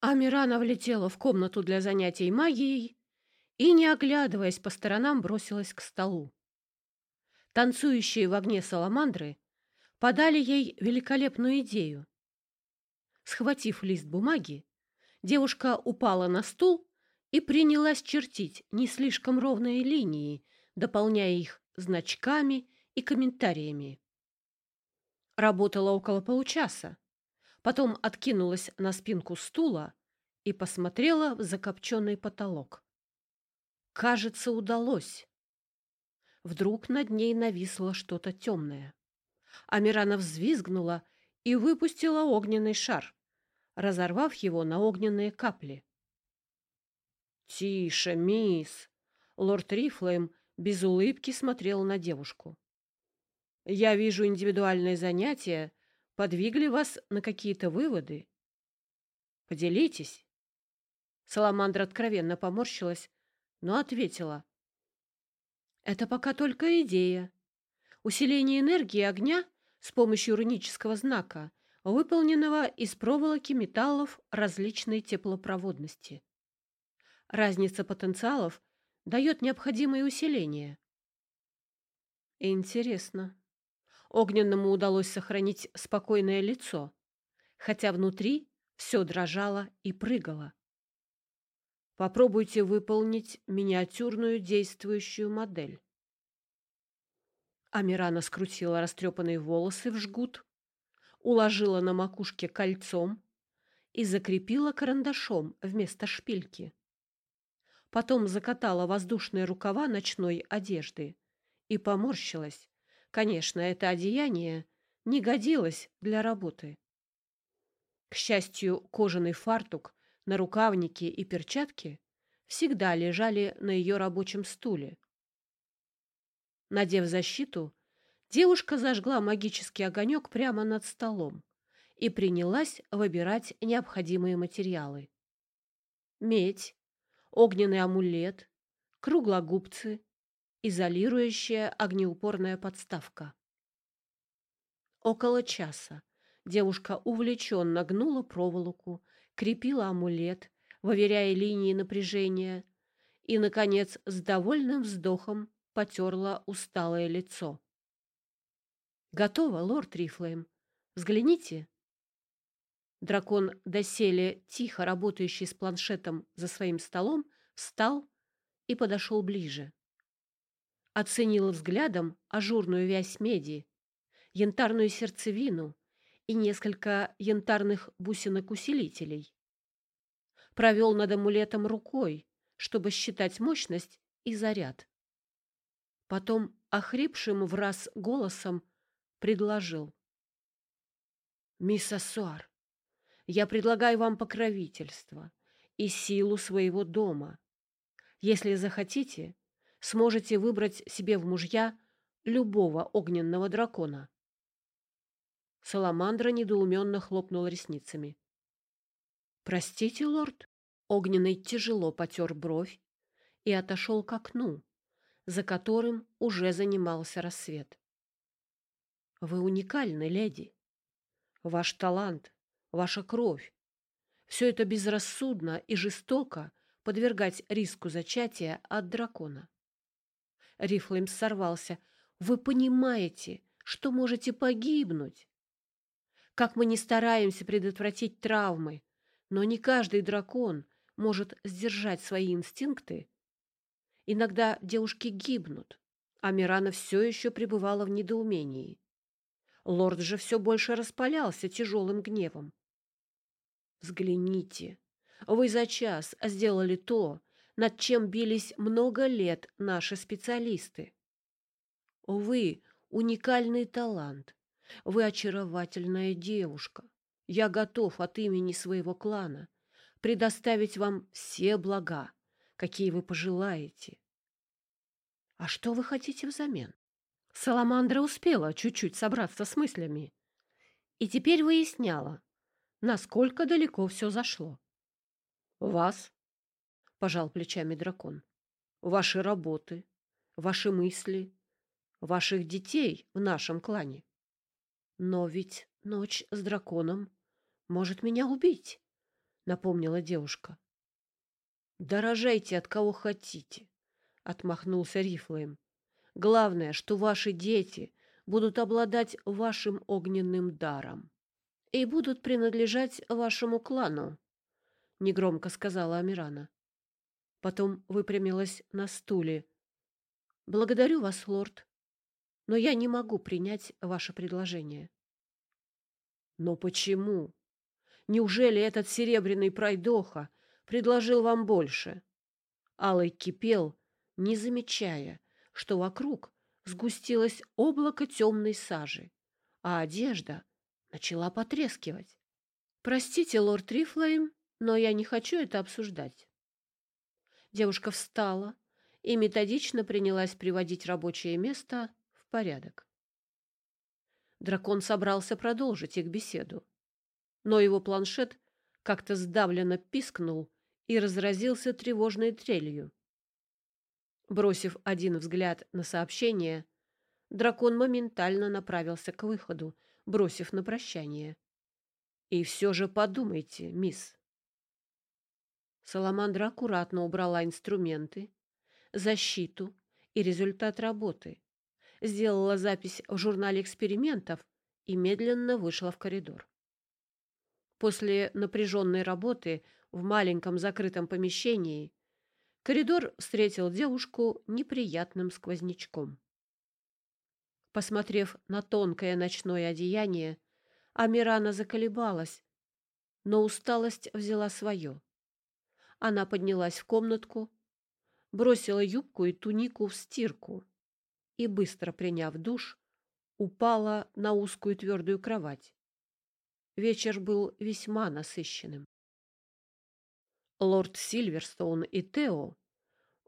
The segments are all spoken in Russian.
Амирана влетела в комнату для занятий магией и, не оглядываясь по сторонам, бросилась к столу. Танцующие в огне саламандры подали ей великолепную идею. Схватив лист бумаги, девушка упала на стул и принялась чертить не слишком ровные линии, дополняя их значками и комментариями. Работала около получаса, потом откинулась на спинку стула и посмотрела в закопченный потолок. Кажется, удалось. Вдруг над ней нависло что-то темное. Амирана взвизгнула и выпустила огненный шар, разорвав его на огненные капли. «Тише, мисс!» Лорд Рифлейм без улыбки смотрел на девушку. «Я вижу, индивидуальные занятия подвигли вас на какие-то выводы. Поделитесь». Саламандра откровенно поморщилась, но ответила. «Это пока только идея. Усиление энергии огня с помощью рунического знака, выполненного из проволоки металлов различной теплопроводности. Разница потенциалов дает необходимое усиление. Интересно. Огненному удалось сохранить спокойное лицо, хотя внутри все дрожало и прыгало. Попробуйте выполнить миниатюрную действующую модель. Амирана скрутила растрепанные волосы в жгут, уложила на макушке кольцом и закрепила карандашом вместо шпильки. Потом закатала воздушные рукава ночной одежды и поморщилась. Конечно, это одеяние не годилось для работы. К счастью, кожаный фартук, нарукавники и перчатки всегда лежали на ее рабочем стуле. Надев защиту, девушка зажгла магический огонек прямо над столом и принялась выбирать необходимые материалы. Медь, огненный амулет, круглогубцы, изолирующая огнеупорная подставка. Около часа девушка увлеченно гнула проволоку, крепила амулет, выверяя линии напряжения, и, наконец, с довольным вздохом потерла усталое лицо. «Готово, лорд Рифлейм. Взгляните». Дракон, доселе тихо работающий с планшетом за своим столом, встал и подошел ближе. Оценил взглядом ажурную вязь меди, янтарную сердцевину и несколько янтарных бусинок-усилителей. Провел над амулетом рукой, чтобы считать мощность и заряд. Потом охрипшим в раз голосом предложил. «Мисс Ассуар, я предлагаю вам покровительство и силу своего дома. Если захотите, сможете выбрать себе в мужья любого огненного дракона. Саламандра недоуменно хлопнула ресницами. «Простите, лорд?» Огненный тяжело потер бровь и отошел к окну, за которым уже занимался рассвет. «Вы уникальны, леди. Ваш талант ваша кровь. Все это безрассудно и жестоко подвергать риску зачатия от дракона. Рифлейм сорвался. «Вы понимаете, что можете погибнуть? Как мы не стараемся предотвратить травмы, но не каждый дракон может сдержать свои инстинкты. Иногда девушки гибнут, а Мирана все еще пребывала в недоумении. Лорд же все больше распалялся тяжелым гневом. Взгляните. Вы за час сделали то, над чем бились много лет наши специалисты. Вы — уникальный талант. Вы очаровательная девушка. Я готов от имени своего клана предоставить вам все блага, какие вы пожелаете. А что вы хотите взамен? Саламандра успела чуть-чуть собраться с мыслями и теперь выясняла, насколько далеко все зашло. «Вас?» — пожал плечами дракон. «Ваши работы, ваши мысли, ваших детей в нашем клане. Но ведь ночь с драконом может меня убить», — напомнила девушка. Дорожайте от кого хотите, отмахнулся Рифлейм. Главное, что ваши дети будут обладать вашим огненным даром и будут принадлежать вашему клану, негромко сказала Амирана. Потом выпрямилась на стуле. Благодарю вас, лорд, но я не могу принять ваше предложение. Но почему? Неужели этот серебряный пройдоха предложил вам больше? Алый кипел, не замечая, что вокруг сгустилось облако темной сажи, а одежда начала потрескивать. «Простите, лорд Рифлейм, но я не хочу это обсуждать». Девушка встала и методично принялась приводить рабочее место в порядок. Дракон собрался продолжить их беседу, но его планшет как-то сдавленно пискнул и разразился тревожной трелью. Бросив один взгляд на сообщение, дракон моментально направился к выходу, бросив на прощание. «И все же подумайте, мисс». Саламандра аккуратно убрала инструменты, защиту и результат работы, сделала запись в журнале экспериментов и медленно вышла в коридор. После напряженной работы в маленьком закрытом помещении Коридор встретил девушку неприятным сквознячком. Посмотрев на тонкое ночное одеяние, Амирана заколебалась, но усталость взяла свое. Она поднялась в комнатку, бросила юбку и тунику в стирку и, быстро приняв душ, упала на узкую твердую кровать. Вечер был весьма насыщенным. Лорд Сильверстоун и Тео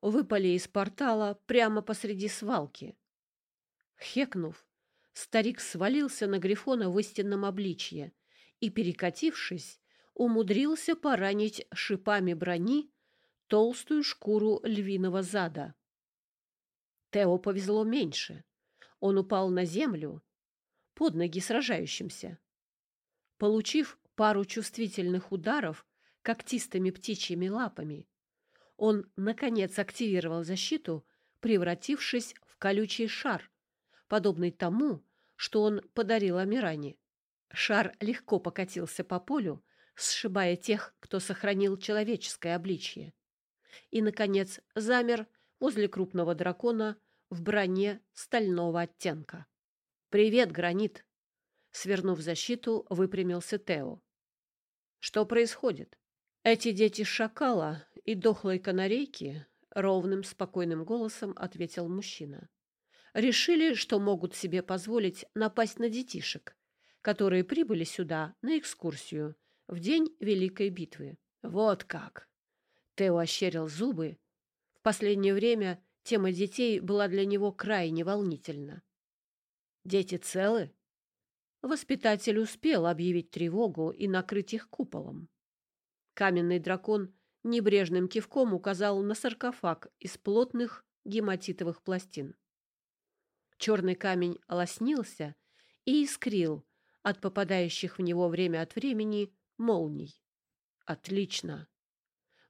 выпали из портала прямо посреди свалки. Хекнув, старик свалился на Грифона в истинном обличье и, перекатившись, умудрился поранить шипами брони толстую шкуру львиного зада. Тео повезло меньше. Он упал на землю, под ноги сражающимся. Получив пару чувствительных ударов, когтистыми птичьими лапами. Он, наконец, активировал защиту, превратившись в колючий шар, подобный тому, что он подарил Амиране. Шар легко покатился по полю, сшибая тех, кто сохранил человеческое обличье. И, наконец, замер возле крупного дракона в броне стального оттенка. «Привет, Гранит!» Свернув защиту, выпрямился Тео. «Что происходит?» Эти дети шакала и дохлой канарейки, ровным, спокойным голосом ответил мужчина. Решили, что могут себе позволить напасть на детишек, которые прибыли сюда на экскурсию в день Великой битвы. Вот как! Тео ощерил зубы. В последнее время тема детей была для него крайне волнительна. Дети целы? Воспитатель успел объявить тревогу и накрыть их куполом. Каменный дракон небрежным кивком указал на саркофаг из плотных гематитовых пластин. Черный камень лоснился и искрил от попадающих в него время от времени молний. Отлично.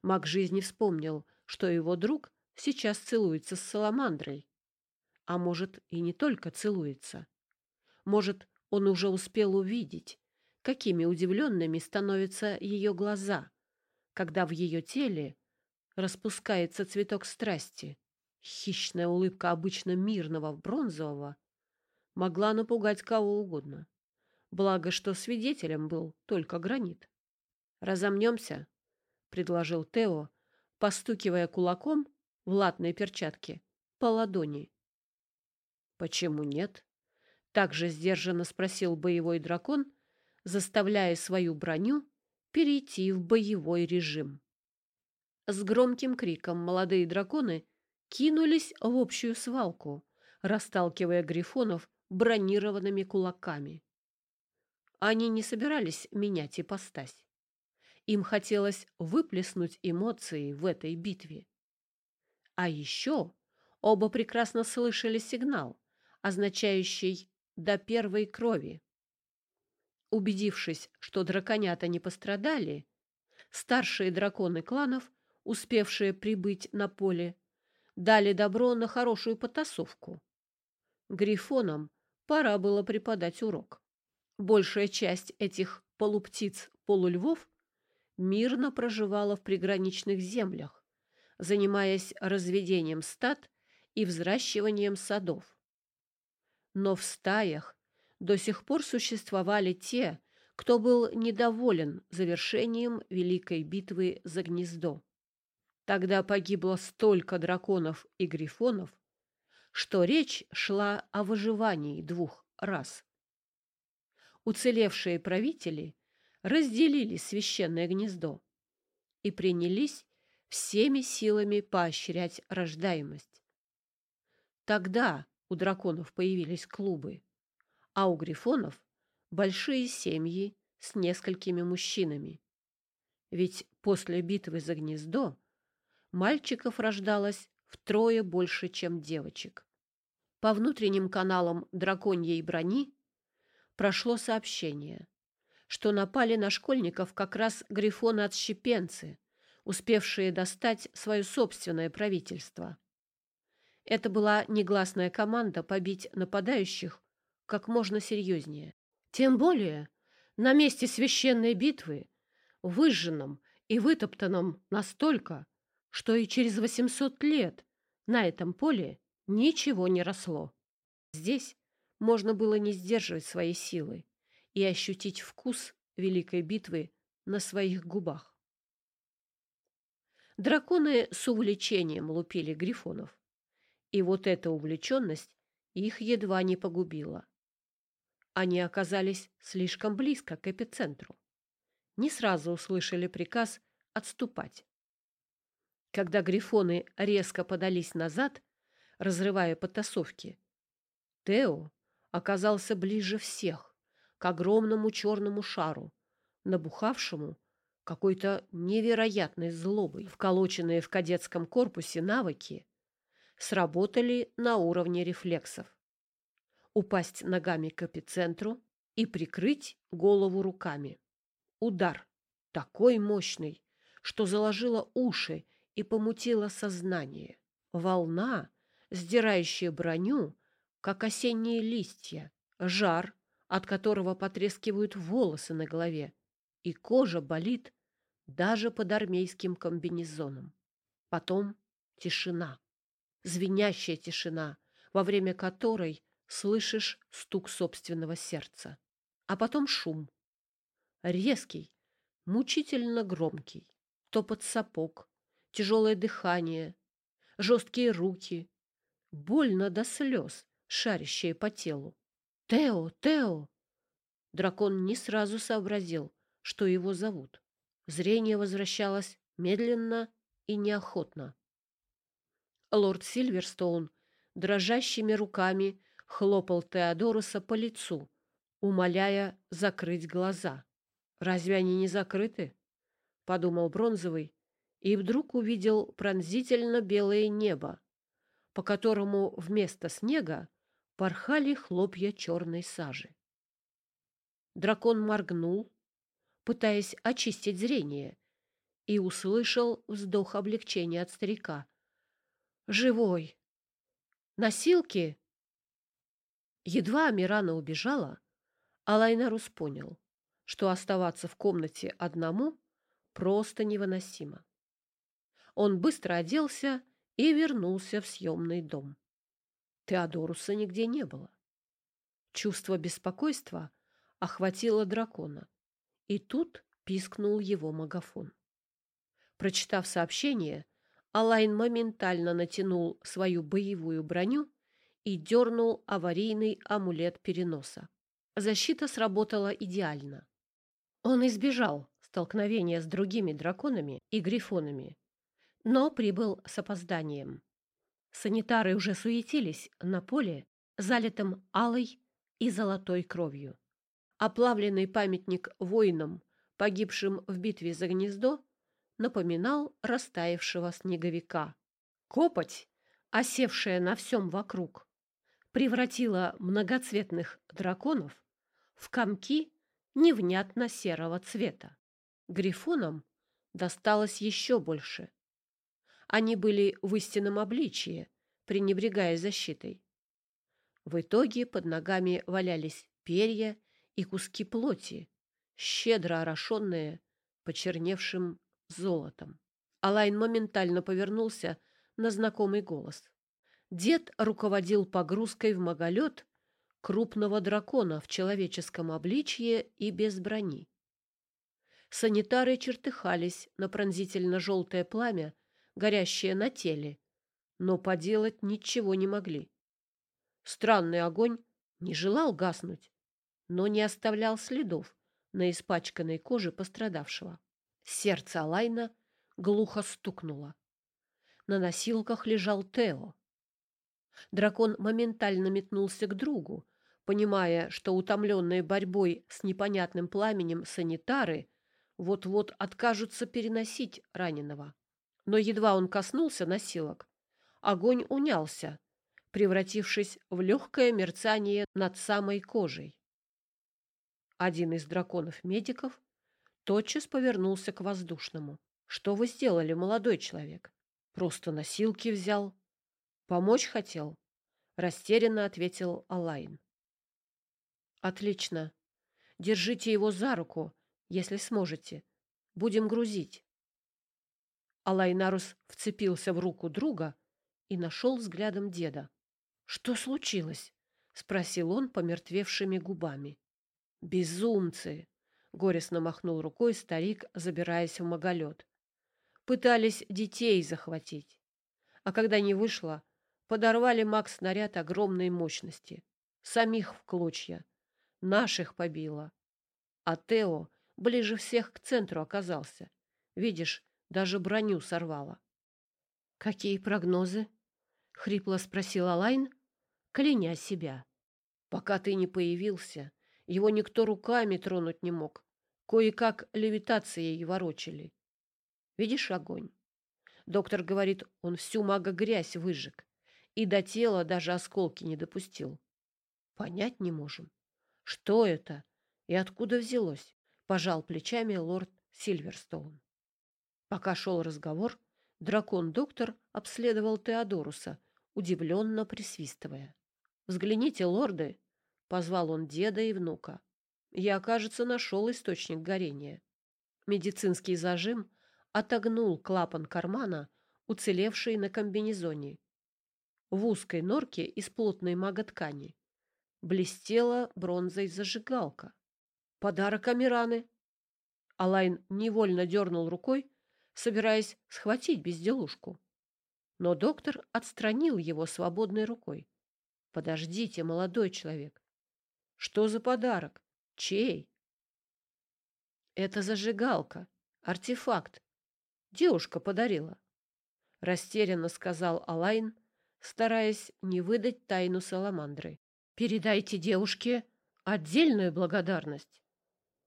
Маг жизни вспомнил, что его друг сейчас целуется с саламандрой. А может, и не только целуется. Может, он уже успел увидеть, какими удивленными становятся ее глаза, когда в ее теле распускается цветок страсти. Хищная улыбка обычно мирного бронзового могла напугать кого угодно. Благо, что свидетелем был только гранит. «Разомнемся», — предложил Тео, постукивая кулаком в латной перчатке по ладони. «Почему нет?» — также сдержанно спросил боевой дракон, заставляя свою броню перейти в боевой режим. С громким криком молодые драконы кинулись в общую свалку, расталкивая грифонов бронированными кулаками. Они не собирались менять ипостась. Им хотелось выплеснуть эмоции в этой битве. А еще оба прекрасно слышали сигнал, означающий «до первой крови». Убедившись, что драконята не пострадали, Старшие драконы кланов, успевшие прибыть на поле, дали добро на хорошую потасовку. Грифонам пора было преподать урок. Большая часть этих полуптиц-полульвов мирно проживала в приграничных землях, занимаясь разведением стад и взращиванием садов. Но в стаях до сих пор существовали те, кто был недоволен завершением Великой битвы за гнездо. Тогда погибло столько драконов и грифонов, что речь шла о выживании двух рас. Уцелевшие правители разделили священное гнездо и принялись всеми силами поощрять рождаемость. Тогда у драконов появились клубы, а у грифонов – большие семьи с несколькими мужчинами. Ведь после битвы за гнездо мальчиков рождалось втрое больше, чем девочек. По внутренним каналам драконьей брони прошло сообщение, что напали на школьников как раз грифоны-отщепенцы, успевшие достать свое собственное правительство. Это была негласная команда побить нападающих как можно серьезнее. Тем более на месте священной битвы, выжженном и вытоптанном настолько, что и через 800 лет на этом поле ничего не росло. Здесь можно было не сдерживать свои силы и ощутить вкус великой битвы на своих губах. Драконы с увлечением лупили грифонов, и вот эта увлеченность их едва не погубила. Они оказались слишком близко к эпицентру. Не сразу услышали приказ отступать. Когда грифоны резко подались назад, разрывая потасовки, Тео оказался ближе всех к огромному черному шару, набухавшему какой-то невероятной злобой. Вколоченные в кадетском корпусе навыки сработали на уровне рефлексов. Упасть ногами к эпицентру и прикрыть голову руками. Удар такой мощный, что заложило уши и помутило сознание. Волна, сдирающая броню, как осенние листья, жар, от которого потрескивают волосы на голове, и кожа болит даже под армейским комбинезоном. Потом тишина, звенящая тишина, во время которой слышишь стук собственного сердца, а потом шум. Резкий, мучительно громкий, топот сапог, тяжелое дыхание, жесткие руки, больно до слез, шарящие по телу. «Тео! Тео!» Дракон не сразу сообразил, что его зовут. Зрение возвращалось медленно и неохотно. Лорд Сильверстоун дрожащими руками хлопал Теодоруса по лицу, умоляя закрыть глаза. «Разве они не закрыты?» — подумал Бронзовый и вдруг увидел пронзительно белое небо, по которому вместо снега порхали хлопья черной сажи. Дракон моргнул, пытаясь очистить зрение, и услышал вздох облегчения от старика. «Живой! Носилки!» Едва Амирана убежала, Алайнарус понял, что оставаться в комнате одному просто невыносимо. Он быстро оделся и вернулся в съемный дом. Теодоруса нигде не было. Чувство беспокойства охватило дракона, и тут пискнул его магафон. Прочитав сообщение, Алайн моментально натянул свою боевую броню и дернул аварийный амулет переноса. Защита сработала идеально. Он избежал столкновения с другими драконами и грифонами, но прибыл с опозданием. Санитары уже суетились на поле, залитом алой и золотой кровью. Оплавленный памятник воинам, погибшим в битве за гнездо, напоминал растаявшего снеговика. Копоть, осевшая на всем вокруг, превратила многоцветных драконов в комки невнятно серого цвета. Грифонам досталось еще больше. Они были в истинном обличье, пренебрегая защитой. В итоге под ногами валялись перья и куски плоти, щедро орошенные почерневшим золотом. Алайн моментально повернулся на знакомый голос. Дед руководил погрузкой в маголет крупного дракона в человеческом обличье и без брони. Санитары чертыхались на пронзительно-желтое пламя, горящее на теле, но поделать ничего не могли. Странный огонь не желал гаснуть, но не оставлял следов на испачканной коже пострадавшего. Сердце Алайна глухо стукнуло. На носилках лежал Тео. Дракон моментально метнулся к другу, понимая, что утомленные борьбой с непонятным пламенем санитары вот-вот откажутся переносить раненого. Но едва он коснулся носилок, огонь унялся, превратившись в легкое мерцание над самой кожей. Один из драконов-медиков тотчас повернулся к воздушному. «Что вы сделали, молодой человек? Просто носилки взял. Помочь хотел?» Растерянно ответил Алайн. «Отлично. Держите его за руку, если сможете. Будем грузить». Алайнарус вцепился в руку друга и нашел взглядом деда. «Что случилось?» — спросил он помертвевшими губами. «Безумцы!» — горестно махнул рукой старик, забираясь в маголет. «Пытались детей захватить. А когда не вышло, подорвали маг-снаряд огромной мощности. Самих в клочья. Наших побило. А Тео ближе всех к центру оказался. Видишь, даже броню сорвало. «Какие прогнозы?» — хрипло спросил Алайн, кляня себя. «Пока ты не появился, его никто руками тронуть не мог. Кое-как левитацией ворочали. Видишь огонь? Доктор говорит, он всю мага-грязь выжег и до тела даже осколки не допустил. Понять не можем. Что это и откуда взялось? Пожал плечами лорд Сильверстоун. Пока шел разговор, дракон-доктор обследовал Теодоруса, удивленно присвистывая. «Взгляните, лорды!» — позвал он деда и внука. «Я, кажется, нашел источник горения». Медицинский зажим отогнул клапан кармана, уцелевший на комбинезоне. В узкой норке из плотной маготкани блестела бронзой зажигалка. «Подарок Амираны!» Алайн невольно дернул рукой, собираясь схватить безделушку. Но доктор отстранил его свободной рукой. «Подождите, молодой человек. Что за подарок? Чей?» «Это зажигалка, артефакт. Девушка подарила», — растерянно сказал Алайн, стараясь не выдать тайну саламандры. «Передайте девушке отдельную благодарность.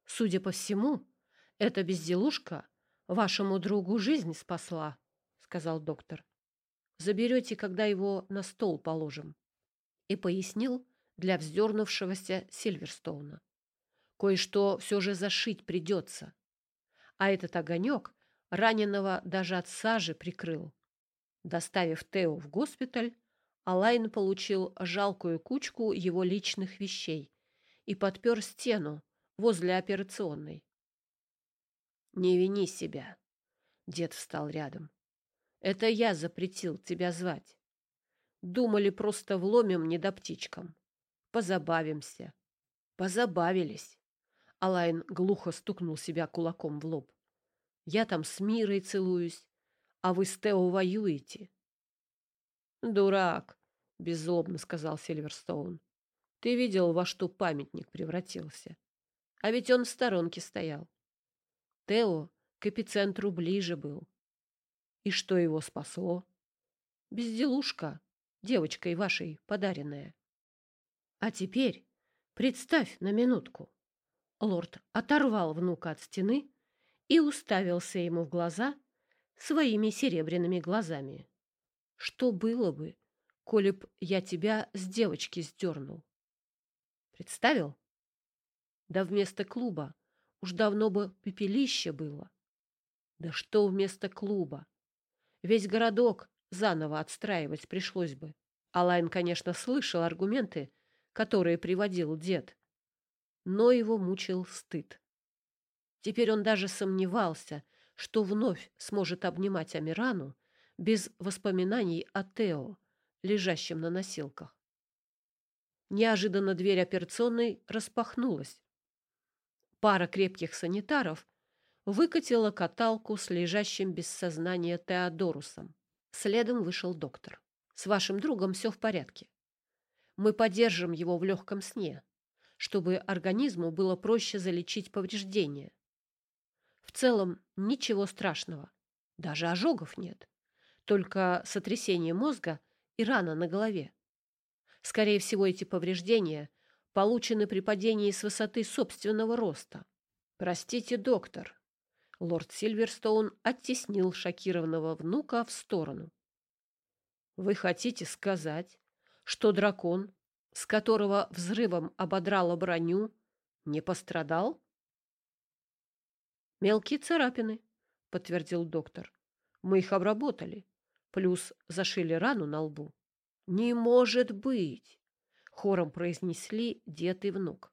Судя по всему, эта безделушка вашему другу жизнь спасла, сказал доктор. Заберете, когда его на стол положим. И пояснил для вздернувшегося Сильверстоуна. Кое-что все же зашить придется. А этот огонек раненого даже от сажи прикрыл. Доставив Тео в госпиталь, Алайн получил жалкую кучку его личных вещей и подпер стену возле операционной. Не вини себя. Дед встал рядом. Это я запретил тебя звать. Думали, просто вломим не до птичкам. Позабавимся. Позабавились. Алайн глухо стукнул себя кулаком в лоб. Я там с Мирой целуюсь, а вы с Тео воюете. Дурак, беззлобно сказал Сильверстоун. Ты видел, во что памятник превратился. А ведь он в сторонке стоял. Тео к эпицентру ближе был. И что его спасло? Безделушка, девочкой вашей подаренная. А теперь представь на минутку. Лорд оторвал внука от стены и уставился ему в глаза своими серебряными глазами. Что было бы, коли б я тебя с девочки сдернул? Представил? Да вместо клуба Уж давно бы пепелище было. Да что вместо клуба? Весь городок заново отстраивать пришлось бы. Алайн, конечно, слышал аргументы, которые приводил дед, но его мучил стыд. Теперь он даже сомневался, что вновь сможет обнимать Амирану без воспоминаний о Тео, лежащем на носилках. Неожиданно дверь операционной распахнулась. Пара крепких санитаров выкатила каталку с лежащим без сознания Теодорусом. Следом вышел доктор. «С вашим другом все в порядке. Мы поддержим его в легком сне, чтобы организму было проще залечить повреждения. В целом ничего страшного, даже ожогов нет, только сотрясение мозга и рана на голове. Скорее всего, эти повреждения получены при падении с высоты собственного роста. Простите, доктор. Лорд Сильверстоун оттеснил шокированного внука в сторону. Вы хотите сказать, что дракон, с которого взрывом ободрала броню, не пострадал? Мелкие царапины, подтвердил доктор. Мы их обработали, плюс зашили рану на лбу. Не может быть, хором произнесли дед и внук.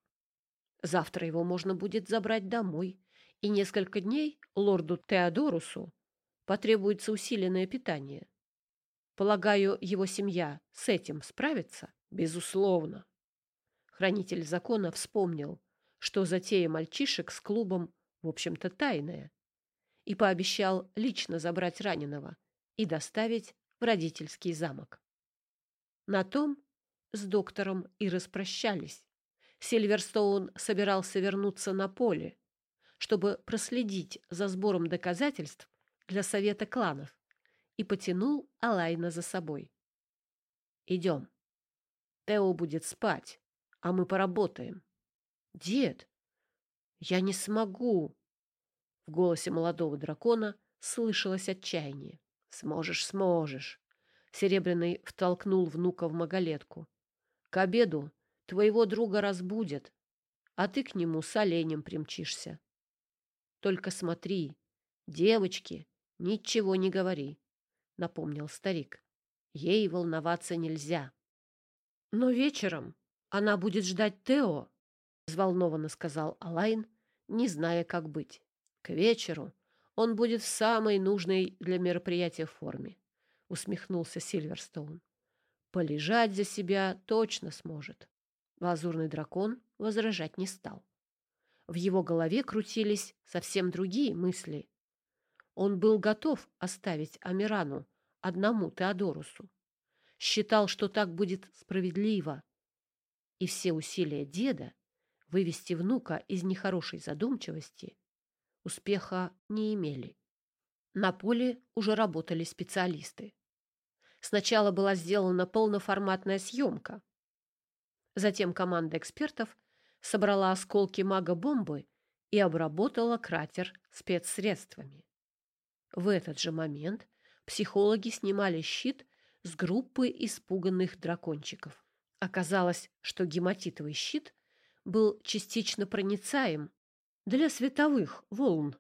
Завтра его можно будет забрать домой, и несколько дней лорду Теодорусу потребуется усиленное питание. Полагаю, его семья с этим справится? Безусловно. Хранитель закона вспомнил, что затея мальчишек с клубом, в общем-то, тайная, и пообещал лично забрать раненого и доставить в родительский замок. На том с доктором и распрощались. Сильверстоун собирался вернуться на поле, чтобы проследить за сбором доказательств для совета кланов и потянул Алайна за собой. «Идем. Тео будет спать, а мы поработаем». «Дед, я не смогу!» В голосе молодого дракона слышалось отчаяние. «Сможешь, сможешь!» Серебряный втолкнул внука в маголетку. «К обеду твоего друга разбудят, а ты к нему с оленем примчишься. Только смотри, девочки, ничего не говори напомнил старик. Ей волноваться нельзя. Но вечером она будет ждать Тео, взволнованно сказал Алайн, не зная, как быть. К вечеру он будет в самой нужной для мероприятия форме, усмехнулся Сильверстоун. Полежать за себя точно сможет. Лазурный дракон возражать не стал. В его голове крутились совсем другие мысли. Он был готов оставить Амирану одному Теодорусу. Считал, что так будет справедливо. И все усилия деда вывести внука из нехорошей задумчивости успеха не имели. На поле уже работали специалисты. Сначала была сделана полноформатная съемка. Затем команда экспертов собрала осколки мага-бомбы и обработала кратер спецсредствами. В этот же момент психологи снимали щит с группы испуганных дракончиков. Оказалось, что гематитовый щит был частично проницаем для световых волн,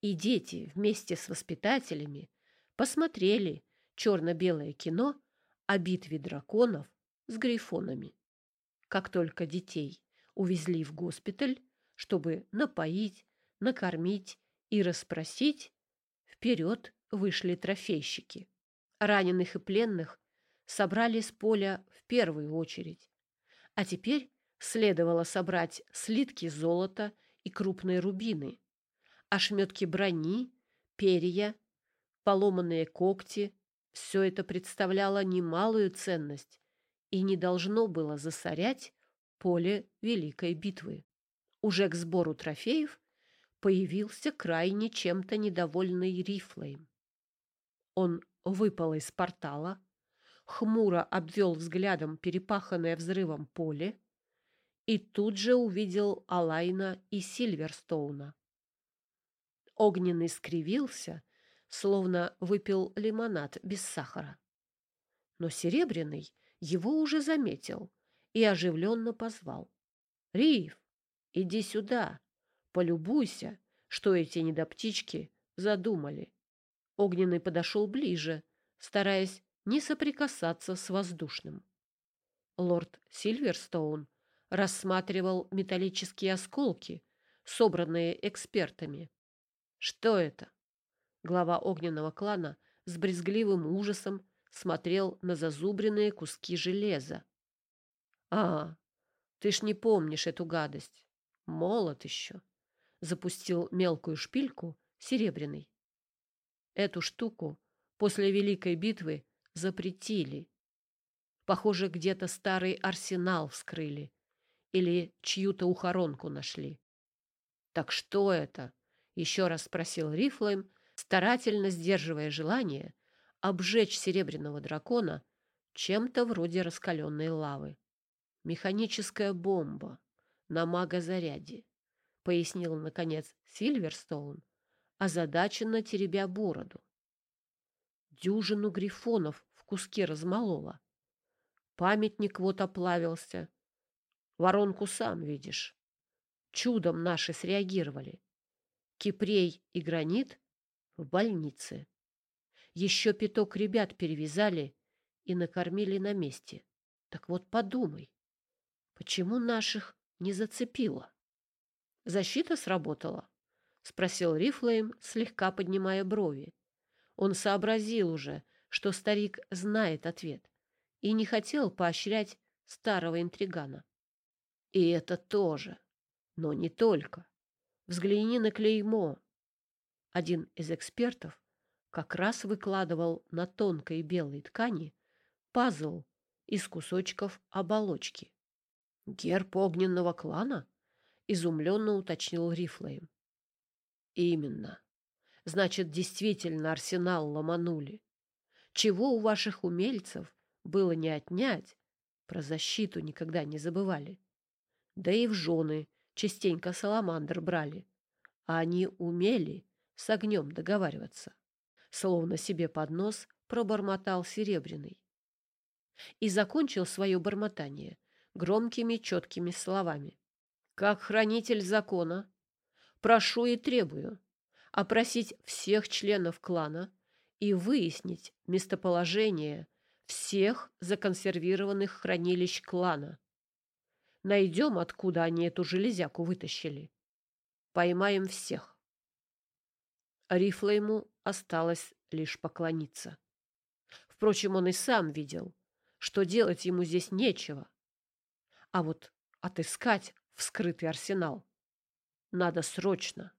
и дети вместе с воспитателями посмотрели черно-белое кино о битве драконов с грифонами. Как только детей увезли в госпиталь, чтобы напоить, накормить и расспросить, вперед вышли трофейщики. Раненых и пленных собрали с поля в первую очередь. А теперь следовало собрать слитки золота и крупные рубины, ошметки брони, перья, поломанные когти. Все это представляло немалую ценность и не должно было засорять поле Великой битвы. Уже к сбору трофеев появился крайне чем-то недовольный Рифлейм. Он выпал из портала, хмуро обвел взглядом перепаханное взрывом поле и тут же увидел Алайна и Сильверстоуна. Огненный скривился, словно выпил лимонад без сахара. Но Серебряный его уже заметил и оживленно позвал. «Риф, иди сюда, полюбуйся, что эти недоптички задумали. Огненный подошел ближе, стараясь не соприкасаться с воздушным. Лорд Сильверстоун рассматривал металлические осколки, собранные экспертами. Что это? Глава огненного клана с брезгливым ужасом смотрел на зазубренные куски железа. А, ты ж не помнишь эту гадость. Молод еще. Запустил мелкую шпильку серебряный. Эту штуку после Великой битвы запретили. Похоже, где-то старый арсенал вскрыли или чью-то ухоронку нашли. Так что это? Еще раз спросил Рифлейм, старательно сдерживая желание обжечь серебряного дракона чем-то вроде раскаленной лавы. Механическая бомба на магозаряде, пояснил, наконец, Сильверстоун, озадаченно теребя бороду. Дюжину грифонов в куски размолола. Памятник вот оплавился. Воронку сам видишь. Чудом наши среагировали. Кипрей и гранит в больнице. Еще пяток ребят перевязали и накормили на месте. Так вот подумай, почему наших не зацепило? Защита сработала? Спросил Рифлейм, слегка поднимая брови. Он сообразил уже, что старик знает ответ и не хотел поощрять старого интригана. И это тоже, но не только. Взгляни на клеймо. Один из экспертов как раз выкладывал на тонкой белой ткани пазл из кусочков оболочки. «Герб огненного клана?» — изумленно уточнил Рифлейм. «Именно. Значит, действительно арсенал ломанули. Чего у ваших умельцев было не отнять, про защиту никогда не забывали. Да и в жены частенько саламандр брали, а они умели с огнем договариваться словно себе под нос пробормотал Серебряный. И закончил свое бормотание громкими четкими словами. «Как хранитель закона, прошу и требую опросить всех членов клана и выяснить местоположение всех законсервированных хранилищ клана. Найдем, откуда они эту железяку вытащили. Поймаем всех. Рифлейму осталось лишь поклониться. Впрочем, он и сам видел, что делать ему здесь нечего. А вот отыскать вскрытый арсенал надо срочно.